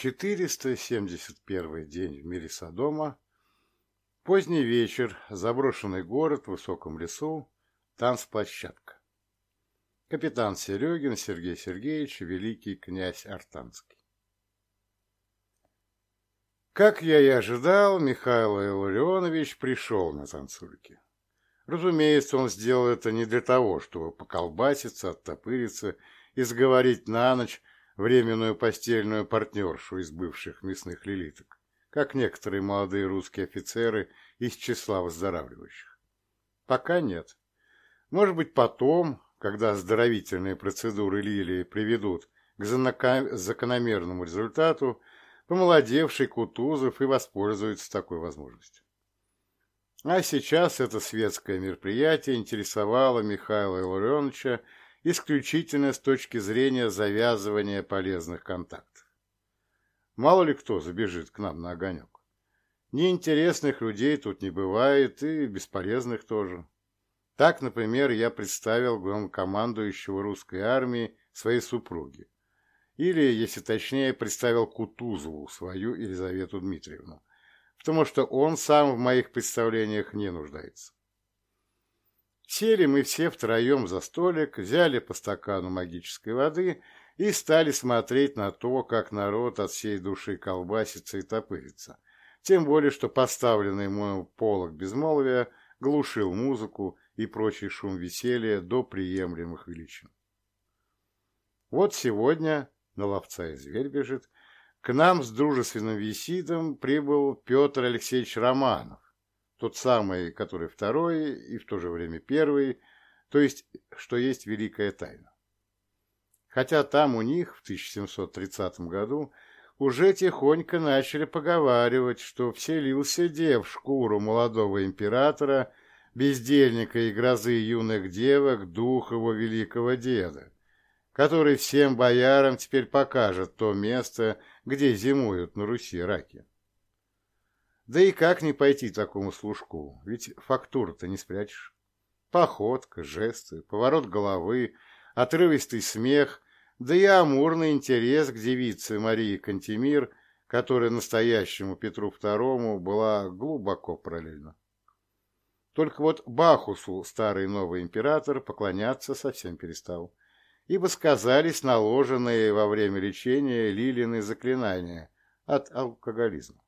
471 день в мире Содома. Поздний вечер, заброшенный город в высоком лесу, танцплощадка. Капитан Серегин Сергей Сергеевич, великий князь Артанский. Как я и ожидал, Михаил Илларионович пришел на танцульки. Разумеется, он сделал это не для того, чтобы поколбаситься, оттопыриться и сговорить на ночь временную постельную партнершу из бывших мясных лилиток, как некоторые молодые русские офицеры из числа выздоравливающих. Пока нет. Может быть, потом, когда оздоровительные процедуры Лилии приведут к закономерному результату, помолодевший Кутузов и воспользуется такой возможностью. А сейчас это светское мероприятие интересовало Михаила Илларионовича исключительно с точки зрения завязывания полезных контактов. Мало ли кто забежит к нам на огонек. Неинтересных людей тут не бывает, и бесполезных тоже. Так, например, я представил главнокомандующего русской армии своей супруге. Или, если точнее, представил Кутузову, свою Елизавету Дмитриевну, потому что он сам в моих представлениях не нуждается. Сели мы все втроем за столик, взяли по стакану магической воды и стали смотреть на то, как народ от всей души колбасится и топырится. Тем более, что поставленный мой полог безмолвия глушил музыку и прочий шум веселья до приемлемых величин. Вот сегодня, на ловца и зверь бежит, к нам с дружественным визитом прибыл Петр Алексеевич Романов, тот самый, который второй и в то же время первый, то есть, что есть великая тайна. Хотя там у них в 1730 году уже тихонько начали поговаривать, что вселился дев в шкуру молодого императора, бездельника и грозы юных девок, дух его великого деда, который всем боярам теперь покажет то место, где зимуют на Руси раки. Да и как не пойти такому служку, ведь фактуру-то не спрячешь. Походка, жесты, поворот головы, отрывистый смех, да и амурный интерес к девице Марии Кантемир, которая настоящему Петру II была глубоко параллельна. Только вот Бахусу старый новый император поклоняться совсем перестал, ибо сказались наложенные во время лечения Лилины заклинания от алкоголизма.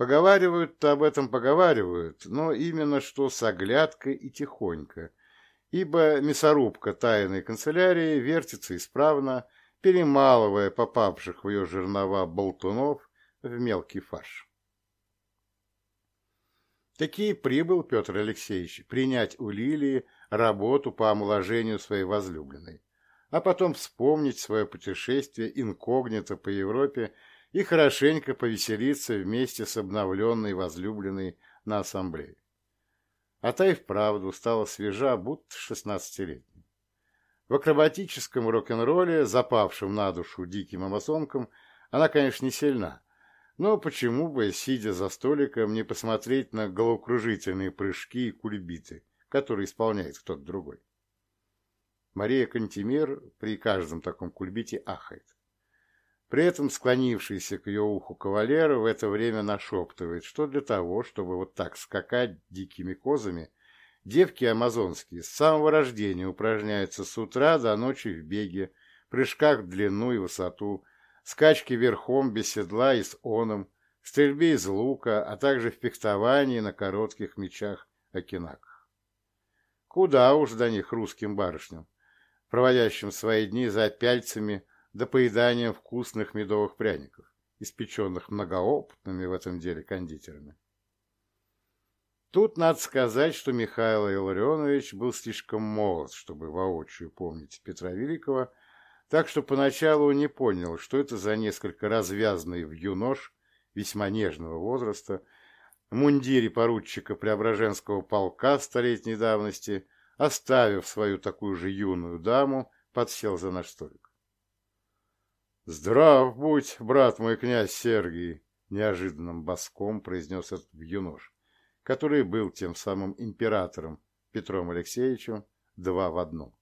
Поговаривают-то об этом поговаривают, но именно что с оглядкой и тихонько, ибо мясорубка тайной канцелярии вертится исправно, перемалывая попавших в ее жернова болтунов в мелкий фарш. Таки прибыл Петр Алексеевич принять у Лилии работу по омоложению своей возлюбленной, а потом вспомнить свое путешествие инкогнито по Европе и хорошенько повеселиться вместе с обновленной возлюбленной на ассамблее. А та и вправду стала свежа, будто шестнадцатилетней. В акробатическом рок-н-ролле, запавшем на душу диким амазонкам, она, конечно, не сильна, но почему бы, сидя за столиком, не посмотреть на головокружительные прыжки и кульбиты, которые исполняет кто-то другой? Мария Кантемир при каждом таком кульбите ахает. При этом склонившийся к ее уху кавалер в это время нашептывает, что для того, чтобы вот так скакать дикими козами, девки амазонские с самого рождения упражняются с утра до ночи в беге, прыжках в длину и высоту, скачке верхом без седла и с оном, стрельбе из лука, а также в фехтовании на коротких мечах-окинаках. Куда уж до них русским барышням, проводящим свои дни за пяльцами до поедания вкусных медовых пряников, испеченных многоопытными в этом деле кондитерами. Тут надо сказать, что Михаил Илларионович был слишком молод, чтобы воочию помнить Петра Великого, так что поначалу не понял, что это за несколько развязанный в юнош весьма нежного возраста мундире поручика Преображенского полка столетней давности, оставив свою такую же юную даму, подсел за наш столик. «Здрав будь, брат мой князь Сергий!» — неожиданным боском произнес этот юнош, который был тем самым императором Петром Алексеевичем два в одном.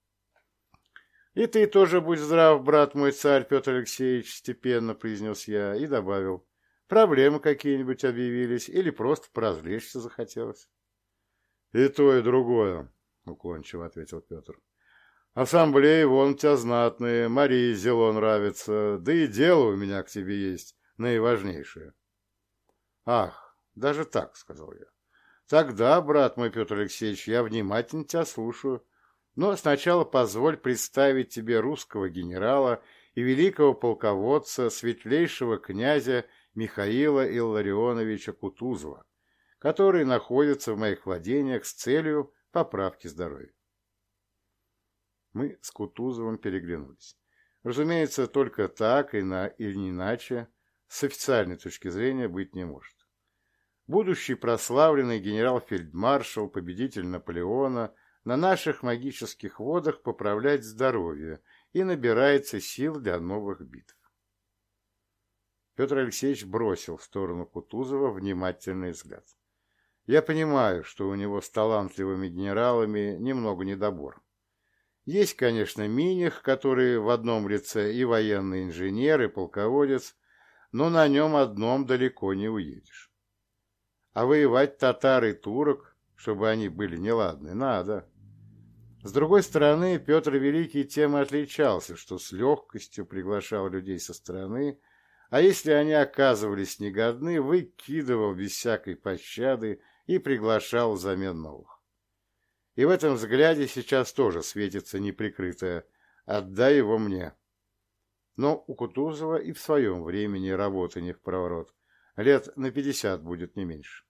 И ты тоже будь здрав, брат мой царь Петр Алексеевич, степенно произнес я и добавил. Проблемы какие-нибудь объявились или просто поразвлечься захотелось? И то, и другое, уклончиво ответил Петр. Ассамблеи вон у тебя знатные, Марии зело нравится, да и дело у меня к тебе есть, наиважнейшее. Ах, даже так, сказал я. Тогда, брат мой Петр Алексеевич, я внимательно тебя слушаю. Но сначала позволь представить тебе русского генерала и великого полководца, светлейшего князя Михаила Илларионовича Кутузова, который находится в моих владениях с целью поправки здоровья. Мы с Кутузовым переглянулись. Разумеется, только так и на, или не иначе с официальной точки зрения быть не может. Будущий прославленный генерал-фельдмаршал, победитель Наполеона, на наших магических водах поправляет здоровье и набирается сил для новых битв. Петр Алексеевич бросил в сторону Кутузова внимательный взгляд. Я понимаю, что у него с талантливыми генералами немного недобор. Есть, конечно, Миних, который в одном лице и военный инженер, и полководец, но на нем одном далеко не уедешь. А воевать татар и турок, чтобы они были неладны, надо. С другой стороны, Петр Великий тем и отличался, что с легкостью приглашал людей со стороны, а если они оказывались негодны, выкидывал без всякой пощады и приглашал взамен новых. И в этом взгляде сейчас тоже светится неприкрытое «отдай его мне». Но у Кутузова и в своем времени работы не в проворот. Лет на пятьдесят будет не меньше.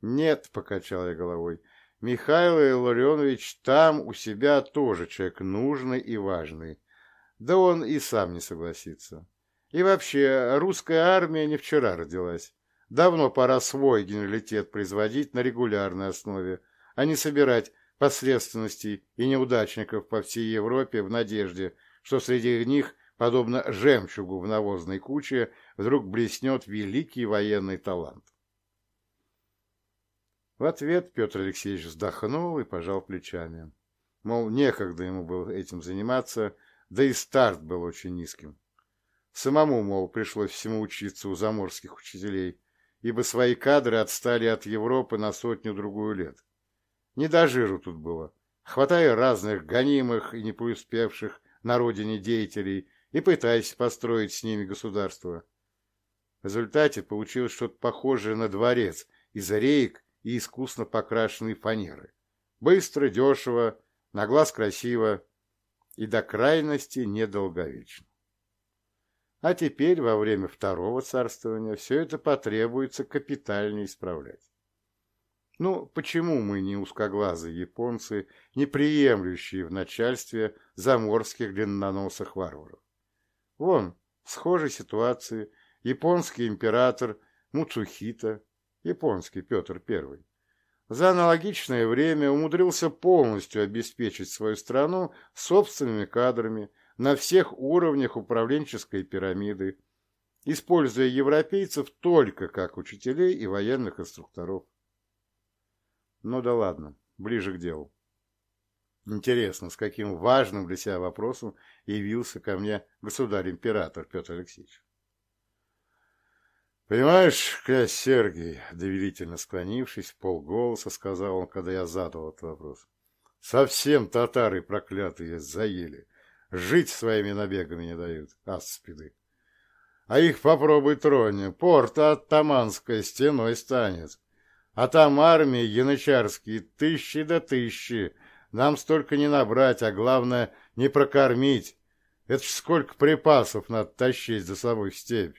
«Нет», — покачал я головой, — «Михаил Илларионович там у себя тоже человек нужный и важный. Да он и сам не согласится. И вообще, русская армия не вчера родилась. Давно пора свой генералитет производить на регулярной основе, а не собирать посредственностей и неудачников по всей Европе в надежде, что среди них, подобно жемчугу в навозной куче, вдруг блеснет великий военный талант. В ответ Петр Алексеевич вздохнул и пожал плечами. Мол, некогда ему было этим заниматься, да и старт был очень низким. Самому, мол, пришлось всему учиться у заморских учителей, ибо свои кадры отстали от Европы на сотню-другую лет. Не до жиру тут было. Хватая разных гонимых и не преуспевших на родине деятелей и пытаясь построить с ними государство. В результате получилось что-то похожее на дворец из реек и искусно покрашенной фанеры. Быстро, дешево, на глаз красиво и до крайности недолговечно. А теперь, во время второго царствования, все это потребуется капитально исправлять. Ну, почему мы не узкоглазые японцы, не приемлющие в начальстве заморских длинноносых варваров? Вон, в схожей ситуации японский император Муцухита, японский Петр I, за аналогичное время умудрился полностью обеспечить свою страну собственными кадрами на всех уровнях управленческой пирамиды, используя европейцев только как учителей и военных инструкторов. Ну да ладно, ближе к делу. Интересно, с каким важным для себя вопросом явился ко мне государь-император Петр Алексеевич. «Понимаешь, князь Сергий, — доверительно склонившись, полголоса сказал он, когда я задал этот вопрос, — совсем татары проклятые заели, жить своими набегами не дают, аспиды. А их попробуй тронь, порта оттаманская стеной станет, а там армии янычарские тысячи до тысячи. Нам столько не набрать, а главное, не прокормить. Это ж сколько припасов надо тащить за собой в степь.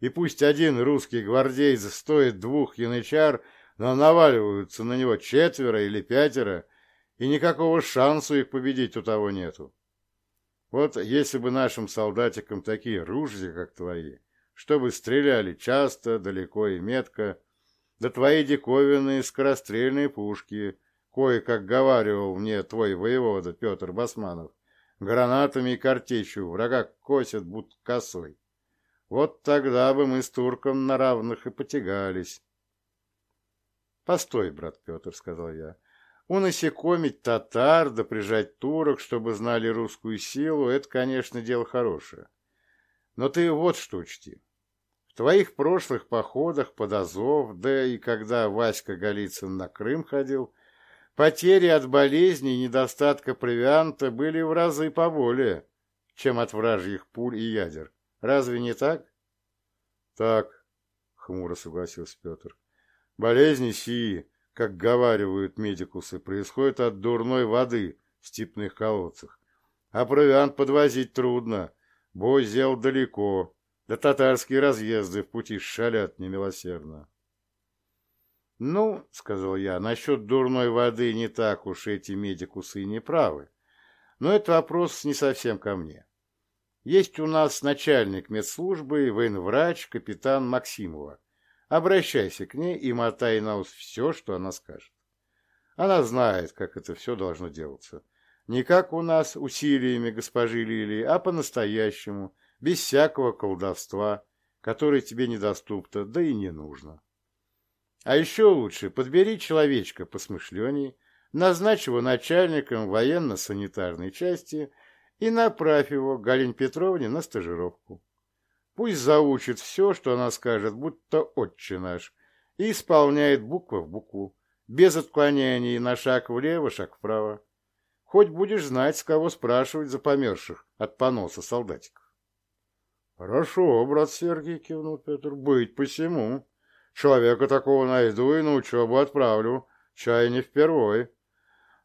И пусть один русский гвардейц стоит двух янычар, но наваливаются на него четверо или пятеро, и никакого шанса их победить у того нету. Вот если бы нашим солдатикам такие ружья, как твои, чтобы стреляли часто, далеко и метко, да твои диковинные скорострельные пушки, кое-как говаривал мне твой воевода Петр Басманов, гранатами и картечью врага косят, будто косой. Вот тогда бы мы с турком на равных и потягались. — Постой, брат Петр, — сказал я. — Унасекомить татар, да прижать турок, чтобы знали русскую силу, это, конечно, дело хорошее. Но ты вот что учти. Твоих прошлых походах под Азов, да и когда Васька Голицын на Крым ходил, потери от болезней и недостатка провианта были в разы поболее, чем от вражьих пуль и ядер. Разве не так? Так, хмуро согласился Петр. Болезни сии как говаривают медикусы, происходит от дурной воды в степных колодцах. А провиант подвозить трудно, бой зел далеко, да татарские разъезды в пути шалят немилосердно. «Ну, — сказал я, — насчет дурной воды не так уж эти медикусы не правы. Но это вопрос не совсем ко мне. Есть у нас начальник медслужбы, военврач, капитан Максимова. Обращайся к ней и мотай на ус все, что она скажет. Она знает, как это все должно делаться. Не как у нас усилиями госпожи Лилии, а по-настоящему, без всякого колдовства, которое тебе недоступно, да и не нужно. А еще лучше подбери человечка посмышленней, назначь его начальником военно-санитарной части и направь его Галине Петровне на стажировку. Пусть заучит все, что она скажет, будто отче наш, и исполняет буква в букву, без отклонений на шаг влево, шаг вправо. Хоть будешь знать, с кого спрашивать за померших от поноса солдатиков. — Хорошо, брат Сергий, — кивнул Петр, — быть посему. Человека такого найду и на учебу отправлю, чай не впервой.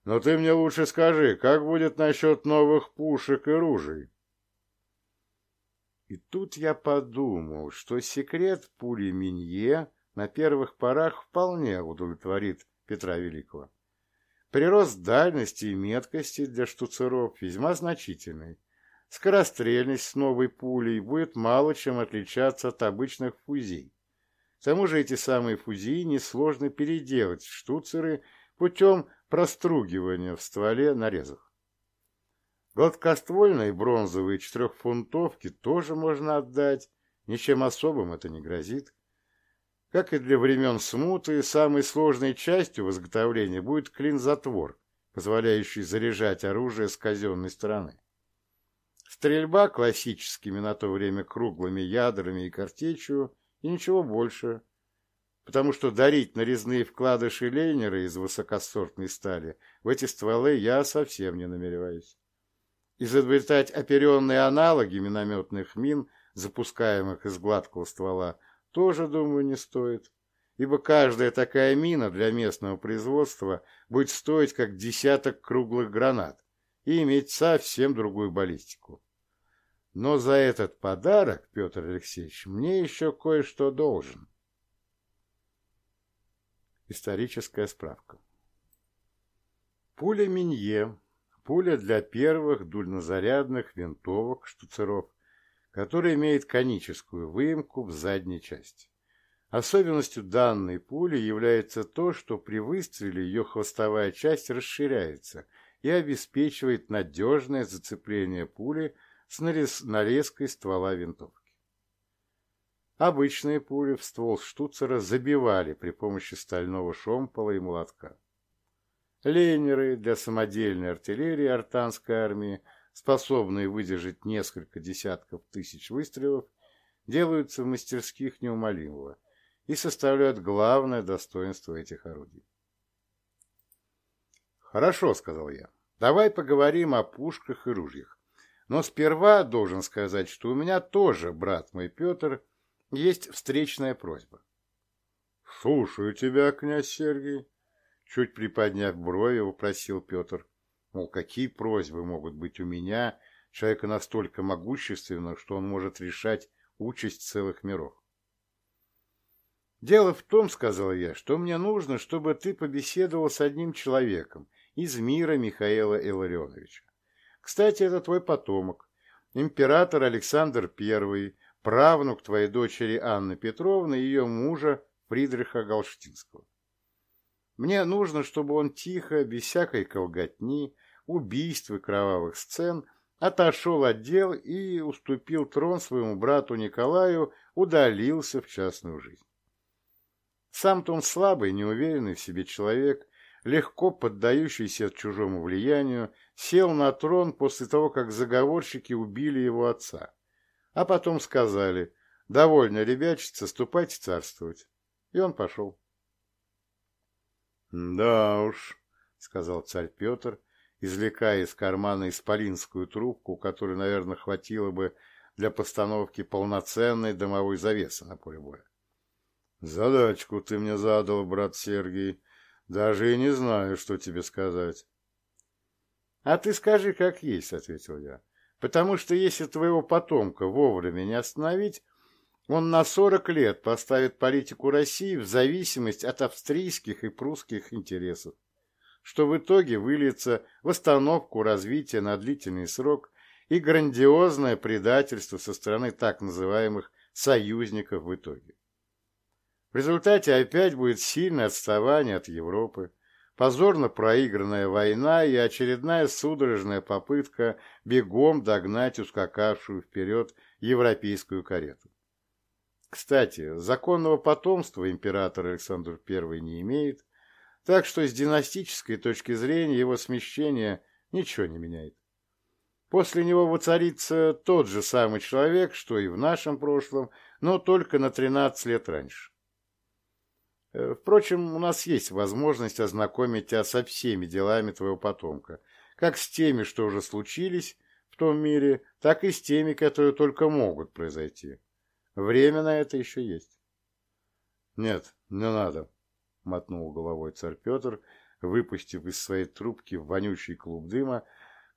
Но ты мне лучше скажи, как будет насчет новых пушек и ружей? И тут я подумал, что секрет пули Минье на первых порах вполне удовлетворит Петра Великого. Прирост дальности и меткости для штуцеров весьма значительный. Скорострельность с новой пулей будет мало чем отличаться от обычных фузий. К тому же эти самые фузии несложно переделать в штуцеры путем простругивания в стволе нарезов. Гладкоствольные бронзовые четырехфунтовки тоже можно отдать, ничем особым это не грозит. Как и для времен смуты, самой сложной частью в изготовлении будет клин-затвор, позволяющий заряжать оружие с казенной стороны. Стрельба классическими на то время круглыми ядрами и картечью, и ничего больше, потому что дарить нарезные вкладыши лейнера из высокосортной стали в эти стволы я совсем не намереваюсь. Изобретать оперенные аналоги минометных мин, запускаемых из гладкого ствола, тоже, думаю, не стоит, ибо каждая такая мина для местного производства будет стоить как десяток круглых гранат и иметь совсем другую баллистику. Но за этот подарок, Петр Алексеевич, мне еще кое-что должен. Историческая справка. Пуля Минье Пуля для первых дульнозарядных винтовок штуцеров, которая имеет коническую выемку в задней части. Особенностью данной пули является то, что при выстреле ее хвостовая часть расширяется и обеспечивает надежное зацепление пули с нарезкой ствола винтовки. Обычные пули в ствол штуцера забивали при помощи стального шомпола и молотка. Лейнеры для самодельной артиллерии артанской армии, способные выдержать несколько десятков тысяч выстрелов, делаются в мастерских неумолимого и составляют главное достоинство этих орудий. «Хорошо», — сказал я, — «давай поговорим о пушках и ружьях. Но сперва должен сказать, что у меня тоже, брат мой Петр, есть встречная просьба». «Слушаю тебя, князь Сергий», Чуть приподняв брови, вопросил Петр. Мол, какие просьбы могут быть у меня, человека настолько могущественного, что он может решать участь целых миров? «Дело в том, — сказал я, — что мне нужно, чтобы ты побеседовал с одним человеком из мира Михаила Илларионовича. Кстати, это твой потомок, император Александр I, правнук твоей дочери Анны Петровны и ее мужа Фридриха Галштинского. Мне нужно, чтобы он тихо, без всякой колготни, убийств и кровавых сцен, отошел от дел и уступил трон своему брату Николаю, удалился в частную жизнь. Сам-то он слабый, неуверенный в себе человек, легко поддающийся чужому влиянию, сел на трон после того, как заговорщики убили его отца. А потом сказали, довольно ребячица, ступайте царствовать. И он пошел. «Да уж», — сказал царь Петр, извлекая из кармана исполинскую трубку, которой, наверное, хватило бы для постановки полноценной дымовой завесы на поле боя. «Задачку ты мне задал, брат Сергий. Даже и не знаю, что тебе сказать». «А ты скажи, как есть», — ответил я. «Потому что если твоего потомка вовремя не остановить, он на сорок лет поставит политику России в зависимость от австрийских и прусских интересов, что в итоге выльется в остановку развития на длительный срок и грандиозное предательство со стороны так называемых союзников в итоге. В результате опять будет сильное отставание от Европы, позорно проигранная война и очередная судорожная попытка бегом догнать ускакавшую вперед европейскую карету. Кстати, законного потомства император Александр I не имеет, так что с династической точки зрения его смещение ничего не меняет. После него воцарится тот же самый человек, что и в нашем прошлом, но только на 13 лет раньше. Э, впрочем, у нас есть возможность ознакомить тебя со всеми делами твоего потомка, как с теми, что уже случились в том мире, так и с теми, которые только могут произойти. Время на это еще есть. — Нет, не надо, — мотнул головой царь Петр, выпустив из своей трубки вонючий клуб дыма,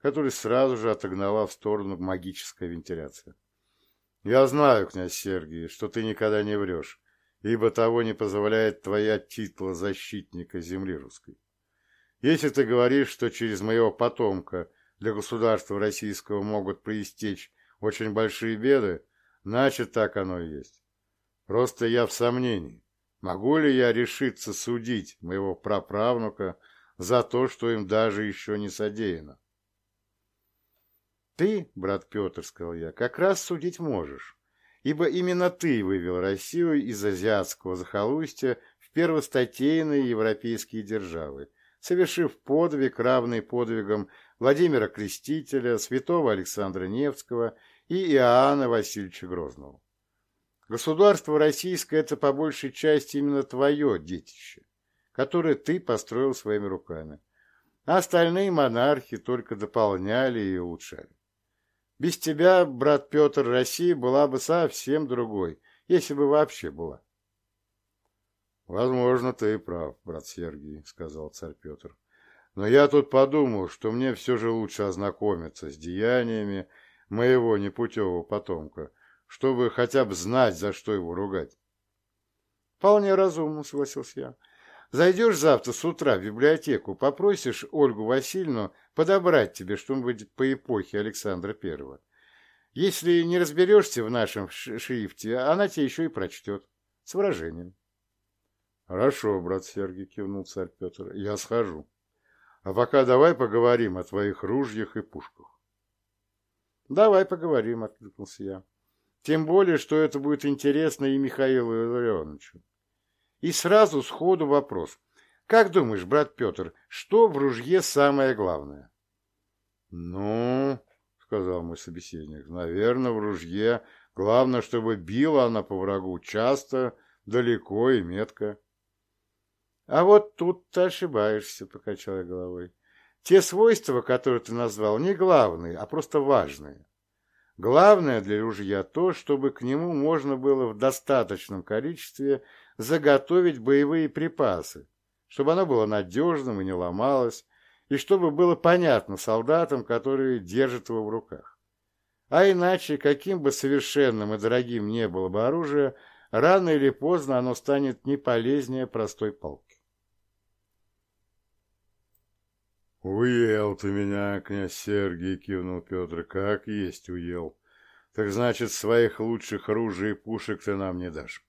который сразу же отогнала в сторону магическая вентиляция. — Я знаю, князь Сергий, что ты никогда не врешь, ибо того не позволяет твоя титла защитника земли русской. Если ты говоришь, что через моего потомка для государства российского могут проистечь очень большие беды, значит, так оно и есть. Просто я в сомнении, могу ли я решиться судить моего праправнука за то, что им даже еще не содеяно. Ты, брат Петр, сказал я, как раз судить можешь ибо именно ты вывел Россию из азиатского захолустья в первостатейные европейские державы, совершив подвиг, равный подвигам Владимира Крестителя, святого Александра Невского и Иоанна Васильевича Грозного. Государство российское – это по большей части именно твое детище, которое ты построил своими руками, а остальные монархи только дополняли и улучшали. Без тебя, брат Петр, Россия была бы совсем другой, если бы вообще была. — Возможно, ты и прав, брат Сергий, — сказал царь Петр. — Но я тут подумал, что мне все же лучше ознакомиться с деяниями моего непутевого потомка, чтобы хотя бы знать, за что его ругать. — Вполне разумно, — согласился я. Зайдешь завтра с утра в библиотеку, попросишь Ольгу Васильевну подобрать тебе что-нибудь по эпохе Александра Первого. Если не разберешься в нашем шрифте, она тебе еще и прочтет. С выражением. — Хорошо, брат Сергий, — кивнул царь Петр, — я схожу. А пока давай поговорим о твоих ружьях и пушках. — Давай поговорим, — откликнулся я. Тем более, что это будет интересно и Михаилу Илларионовичу. И сразу сходу вопрос. Как думаешь, брат Петр, что в ружье самое главное? — Ну, — сказал мой собеседник, — наверное, в ружье главное, чтобы била она по врагу часто, далеко и метко. — А вот тут ты ошибаешься, — покачал я головой. Те свойства, которые ты назвал, не главные, а просто важные. Главное для ружья то, чтобы к нему можно было в достаточном количестве заготовить боевые припасы, чтобы оно было надежным и не ломалось, и чтобы было понятно солдатам, которые держат его в руках. А иначе, каким бы совершенным и дорогим не было бы оружие, рано или поздно оно станет не полезнее простой палки. «Уел ты меня, князь Сергий!» — кивнул Петр. «Как есть уел. Так значит, своих лучших оружий и пушек ты нам не дашь».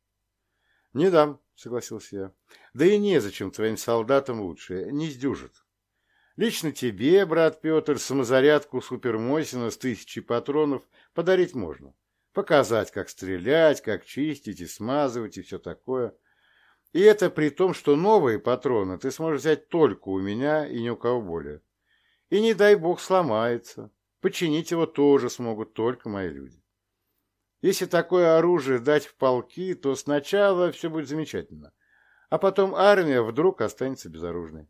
«Не дам», — согласился я. «Да и незачем твоим солдатам лучше, не сдюжат. Лично тебе, брат Петр, самозарядку супермосина с тысячей патронов подарить можно. Показать, как стрелять, как чистить и смазывать и все такое. И это при том, что новые патроны ты сможешь взять только у меня и ни у кого более. И не дай бог сломается. Починить его тоже смогут только мои люди. Если такое оружие дать в полки, то сначала все будет замечательно, а потом армия вдруг останется безоружной.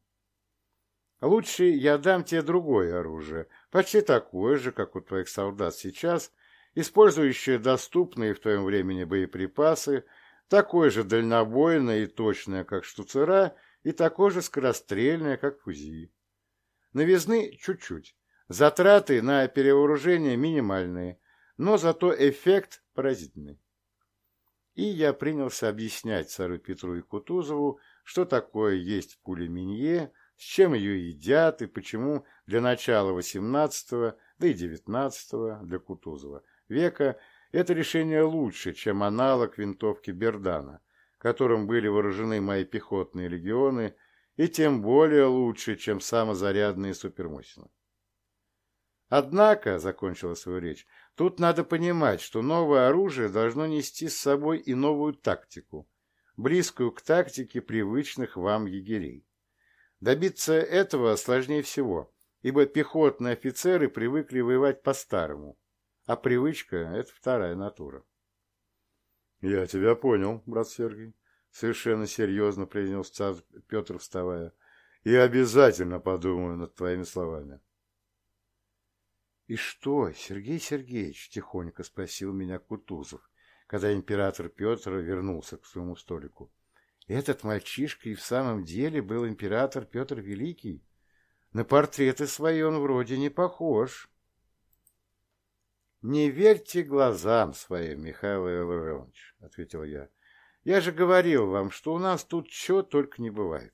Лучше я дам тебе другое оружие, почти такое же, как у твоих солдат сейчас, использующее доступные в твоем времени боеприпасы, такое же дальнобойное и точное, как штуцера, и такое же скорострельное, как фузи. Новизны чуть-чуть, затраты на перевооружение минимальные, но зато эффект поразительный. И я принялся объяснять царю Петру и Кутузову, что такое есть пуля Минье, с чем ее едят и почему для начала XVIII, да и XIX для Кутузова века это решение лучше, чем аналог винтовки Бердана, которым были вооружены мои пехотные легионы, и тем более лучше, чем самозарядные супермосины. Однако, — закончила свою речь, — тут надо понимать, что новое оружие должно нести с собой и новую тактику, близкую к тактике привычных вам егерей. Добиться этого сложнее всего, ибо пехотные офицеры привыкли воевать по-старому, а привычка — это вторая натура. — Я тебя понял, брат Сергей, — совершенно серьезно произнес царь Петр, вставая, — и обязательно подумаю над твоими словами. — И что, Сергей Сергеевич? — тихонько спросил меня Кутузов, когда император Петр вернулся к своему столику. Этот мальчишка и в самом деле был император Петр Великий. На портреты свои он вроде не похож. «Не верьте глазам своим, Михаил Илларионович», — ответил я. «Я же говорил вам, что у нас тут чего только не бывает.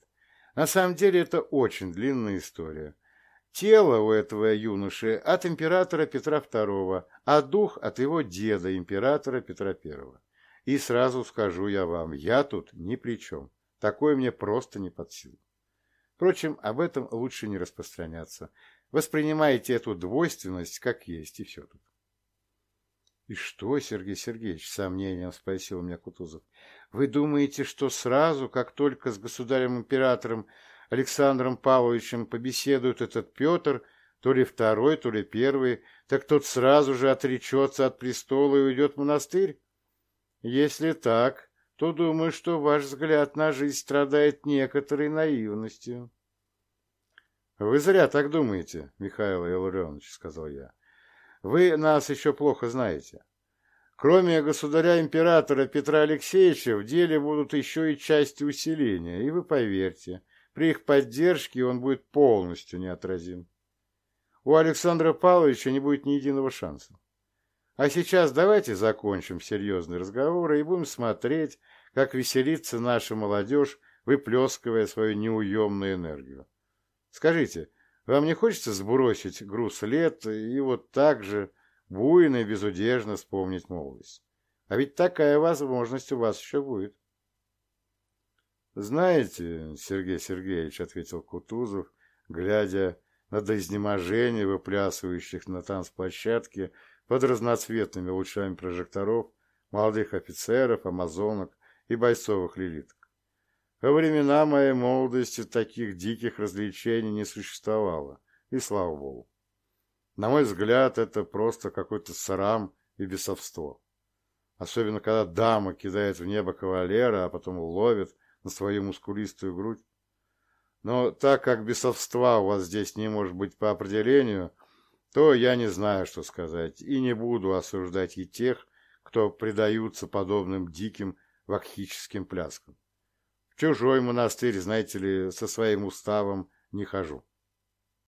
На самом деле это очень длинная история. Тело у этого юноши от императора Петра II, а дух от его деда, императора Петра I. И сразу скажу я вам, я тут ни при чем. Такое мне просто не под силу. Впрочем, об этом лучше не распространяться. Воспринимайте эту двойственность как есть, и все тут. — И что, Сергей Сергеевич, — сомнением спросил меня Кутузов, — вы думаете, что сразу, как только с государем-императором Александром Павловичем побеседует этот Петр, то ли второй, то ли первый, так тот сразу же отречется от престола и уйдет в монастырь? Если так, то думаю, что ваш взгляд на жизнь страдает некоторой наивностью. — Вы зря так думаете, Михаил Илларионович, — сказал я. — Вы нас еще плохо знаете. Кроме государя-императора Петра Алексеевича, в деле будут еще и части усиления, и вы поверьте, при их поддержке он будет полностью неотразим. У Александра Павловича не будет ни единого шанса. А сейчас давайте закончим серьезный разговор и будем смотреть, как веселится наша молодежь, выплескивая свою неуемную энергию. Скажите, вам не хочется сбросить груз лет и вот так же буйно и безудержно вспомнить молодость? А ведь такая возможность у вас еще будет. «Знаете, Сергей Сергеевич, — ответил Кутузов, глядя на до изнеможения выплясывающих на танцплощадке под разноцветными лучами прожекторов, молодых офицеров, амазонок и бойцовых лилиток. Во времена моей молодости таких диких развлечений не существовало, и слава богу. На мой взгляд, это просто какой-то срам и бесовство. Особенно, когда дама кидает в небо кавалера, а потом ловит на свою мускулистую грудь. Но так как бесовства у вас здесь не может быть по определению, то я не знаю, что сказать, и не буду осуждать и тех, кто предаются подобным диким вакхическим пляскам. В чужой монастырь, знаете ли, со своим уставом не хожу.